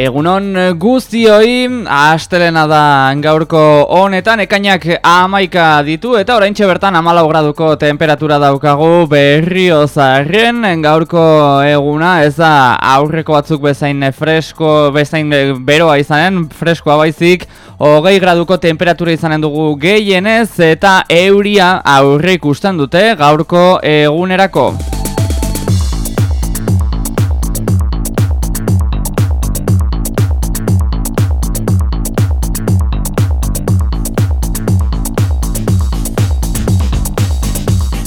Egunon guztioi, astelena da gaurko honetan, ekainak amaika ditu eta oraintxe bertan amalau graduko temperatura daukagu berriozaren gaurko eguna, ez da aurreko batzuk bezain fresko, bezain beroa izanen, freskoa baizik, hogei graduko temperatura izanen dugu gehienez eta euria aurre ikusten dute gaurko egunerako.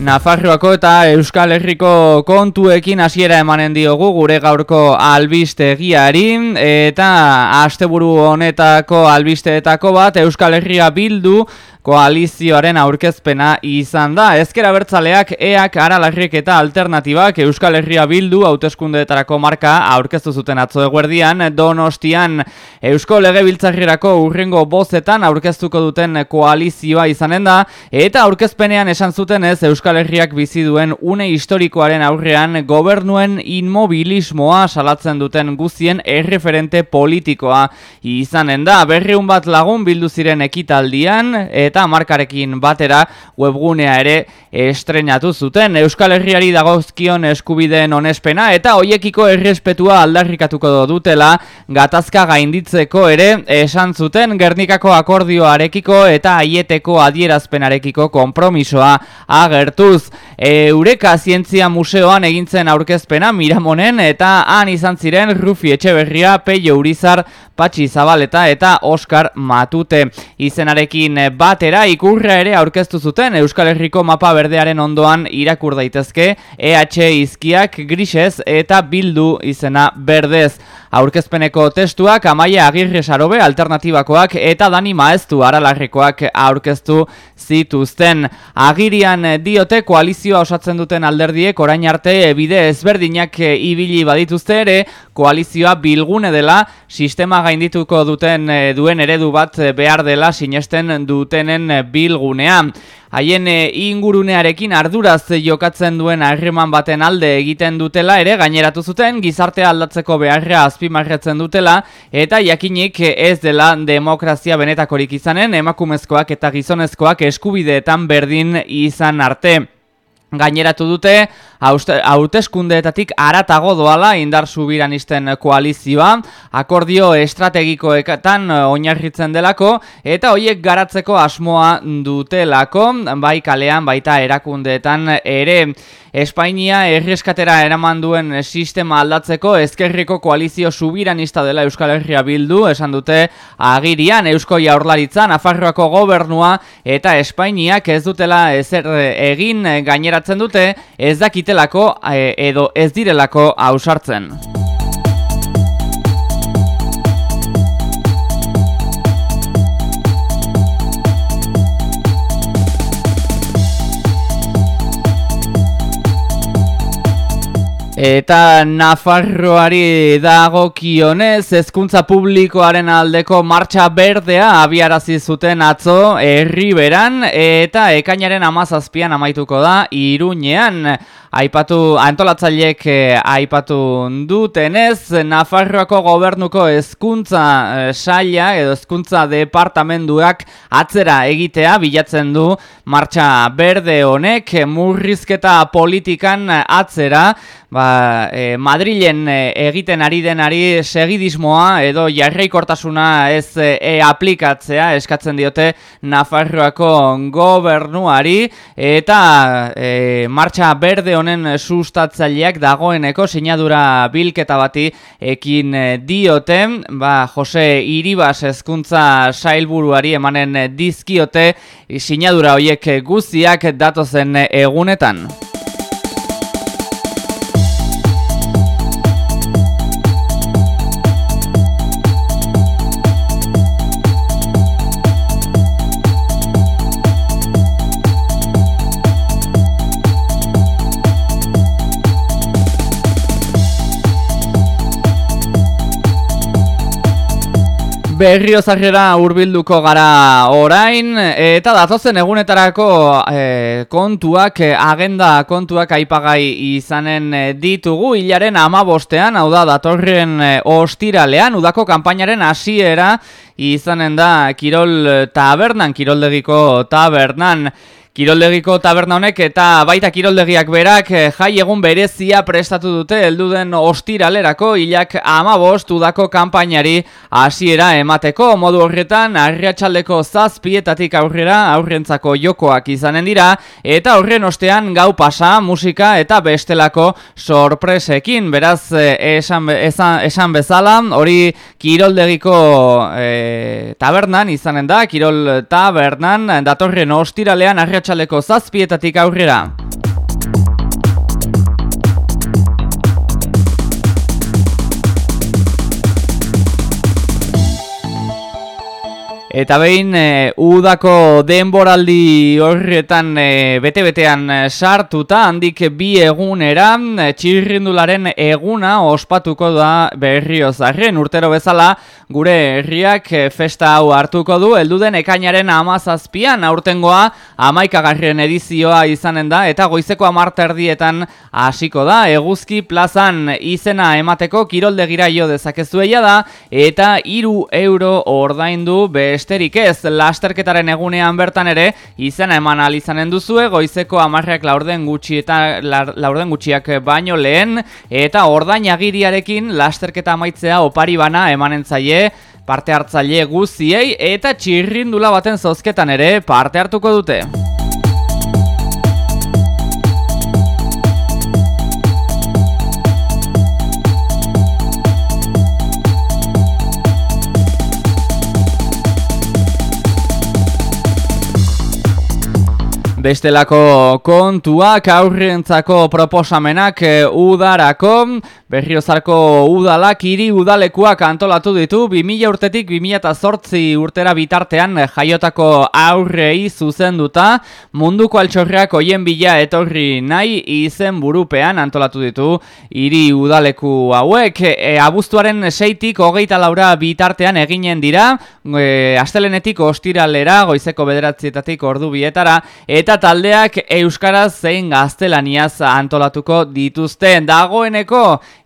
Nafarroako eta Euskal Herriko kontuekin hasiera emanen diogu gure gaurko albistegiari. Eta asteburu honetako albisteetako bat Euskal Herria bildu koalizioaren aurkezpena izan da. Ezkera bertzaleak eak aralarrik eta alternatibak Euskal Herria bildu hauteskundeetarako marka aurkeztu zuten atzo eguerdian, donostian Eusko Legebiltzarrirako urrengo bozetan aurkeztuko duten koalizioa izanen da, eta aurkezpenean esan zuten ez Euskal Herriak bizi duen une historikoaren aurrean gobernuen inmobilismoa salatzen duten guzien erreferente politikoa izanen da. Berriun bat lagun bildu ziren ekitaldian, eta markarekin batera webgunea ere estrenatu zuten. Euskal Herriari dagozkion eskubideen onespena eta hoiekiko errespetua aldarrikatuko dutela gatazka gainditzeko ere esan zuten Gernikako akordioarekiko eta aieteko adierazpenarekiko konpromisoa agertuz. Eureka Zientzia Museoan egintzen aurkezpena Miramonen eta han izan ziren Rufi Etxeberria, Peio Urizar, Patxi Zabaleta eta Oskar Matute. Izenarekin batera ikurra ere aurkeztu zuten Euskal Herriko mapa berdearen ondoan irakur daitezke EH izkiak grisez eta bildu izena berdez. Aurkezpeneko testuak Amaia Agirre Sarobe alternatibakoak eta Dani Maeztu aralarrekoak aurkeztu zituzten. Agirian diote koalizioa osatzen duten alderdiek orain arte bide ezberdinak ibili badituzte ere koalizioa bilgune dela sistema gaindituko duten duen eredu bat behar dela sinesten dutenen bilgunea haien eh, ingurunearekin arduraz jokatzen duen harreman baten alde egiten dutela ere gaineratu zuten gizartea aldatzeko beharra azpimarretzen dutela eta jakinik ez dela demokrazia benetakorik izanen emakumezkoak eta gizonezkoak eskubideetan berdin izan arte. Gaineratu dute, hauteskundeetatik aratago doala indar subiranisten koalizioa, akordio estrategikoetan oinarritzen delako, eta hoiek garatzeko asmoa dutelako, bai kalean, baita erakundeetan ere. Espainia erreskatera eraman duen sistema aldatzeko ezkerriko koalizio subiranista dela Euskal Herria bildu, esan dute agirian Eusko Jaurlaritzan, Afarroako gobernua eta Espainiak ez dutela ezer egin gaineratzen dute. Ez dakitelako eh, edo ez direlako ausartzen. Eta Nafarroari dago kionez, ezkuntza publikoaren aldeko martxa berdea abiarazi zuten atzo herriberan eta ekainaren amazazpian amaituko da iruñean. Aipatu, antolatzaileek eh, aipatu dutenez, Nafarroako gobernuko hezkuntza eh, saila edo hezkuntza departamenduak atzera egitea bilatzen du martxa berde honek murrizketa politikan atzera. Ba, e, Madrilen e, egiten ari denari segidismoa edo jarraikortasuna ez e, aplikatzea eskatzen diote Nafarroako gobernuari. Eta e, martxa berde honen sustatzaileak dagoeneko sinadura bilketa bati ekin diote ba, Jose Iribas ezkuntza sailburuari emanen dizkiote sinadura hoiek guztiak datozen egunetan. Berriozarrera hurbilduko gara orain, eta datozen egunetarako e, kontuak, agenda kontuak aipagai izanen e, ditugu, hilaren ama bostean, hau da, datorren e, ostiralean, udako kanpainaren hasiera izanen da Kirol Tabernan, Kiroldegiko Tabernan, Kiroldegiko taberna honek eta baita kiroldegiak berak eh, jai egun berezia prestatu dute heldu den ostiralerako hilak amabost udako kanpainari hasiera emateko. Modu horretan arriatxaldeko zazpietatik aurrera aurrentzako jokoak izanen dira eta horren ostean gau pasa musika eta bestelako sorpresekin. Beraz eh, esan, esan, esan bezala hori kiroldegiko e, tabernan izanen da kirol tabernan datorren ostiralean arriatxaldeko arratsaleko zazpietatik aurrera. Eta behin, e, udako denboraldi horretan e, bete-betean e, sartuta, handik bi egunera, txirrindularen eguna ospatuko da berriozarren. Urtero bezala, gure herriak festa hau hartuko du, elduden ekainaren amazazpian, aurtengoa amaikagarren edizioa izanen da, eta goizeko amarterdietan hasiko da, eguzki plazan izena emateko kiroldegira jo dezakezueia da, eta iru euro ordaindu bez besterik ez, lasterketaren egunean bertan ere, izena eman alizanen duzue, goizeko amarrak laurden gutxi eta laurden gutxiak baino lehen, eta ordain agiriarekin lasterketa amaitzea opari bana emanen zaie, parte hartzaile guziei, eta txirrindula baten zozketan ere parte hartuko dute. Bestelako kontuak aurrentzako proposamenak e, udarako, berriozarko udalak hiri udalekuak antolatu ditu, 2000 urtetik 2008 urtera bitartean jaiotako aurrei zuzenduta, munduko altxorreak oien bila etorri nahi izen burupean antolatu ditu hiri udaleku hauek. E, abuztuaren seitik hogeita laura bitartean eginen dira, e, astelenetik ostiralera, goizeko bederatzietatik ordu bietara, eta eta taldeak euskaraz zein gaztelaniaz antolatuko dituzte. Dagoeneko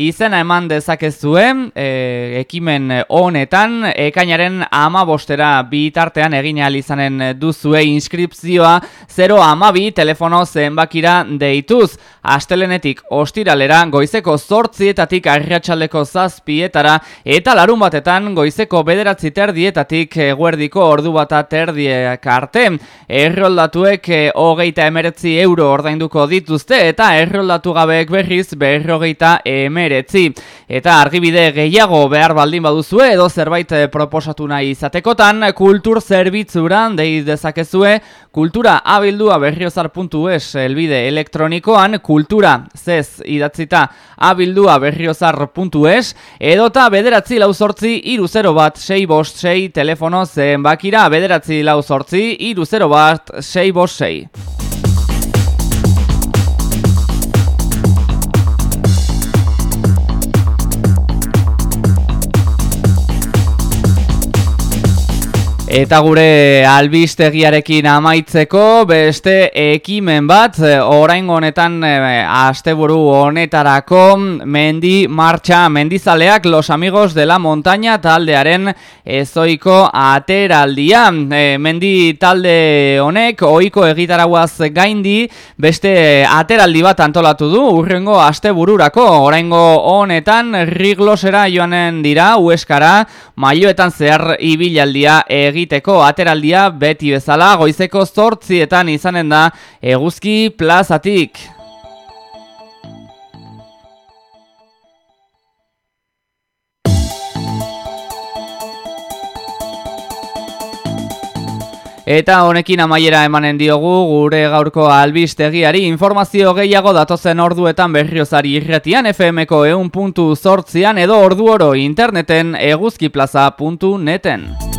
izena eman dezakezuen e, ekimen honetan ekainaren ama bostera bitartean egin izanen duzue inskripzioa 0 amabi telefono zenbakira deituz. Astelenetik ostiralera goizeko zortzietatik arriatxaldeko zazpietara eta larun batetan goizeko bederatzi terdietatik guerdiko ordu bata terdiek arte. Erroldatuek e, hogeita emeretzi euro ordainduko dituzte eta erroldatu gabeek berriz berrogeita emeretzi. Eta argibide gehiago behar baldin baduzue edo zerbait eh, proposatu nahi izatekotan kultur zerbitzuran dei dezakezue kultura abildua berriozar.es elbide elektronikoan kultura zez idatzita abildua berriozar.es edota bederatzi lau sortzi iru zero bat sei bost sei telefono zenbakira bederatzi lau sortzi iru zero bat sei bost sei. free. Eta gure albistegiarekin amaitzeko beste ekimen bat oraingo honetan e, asteburu honetarako mendi martxa mendizaleak los amigos de la montaña taldearen ezoiko ateraldia. E, mendi talde honek ohiko egitaraguaz gaindi beste ateraldi bat antolatu du urrengo astebururako. Oraingo honetan riglosera joanen dira ueskara maioetan zehar ibilaldia egin egiteko ateraldia beti bezala goizeko zortzietan izanen da eguzki plazatik. Eta honekin amaiera emanen diogu gure gaurko albistegiari informazio gehiago datozen orduetan berriozari irretian FMko eun puntu edo ordu oro interneten eguzkiplaza.neten.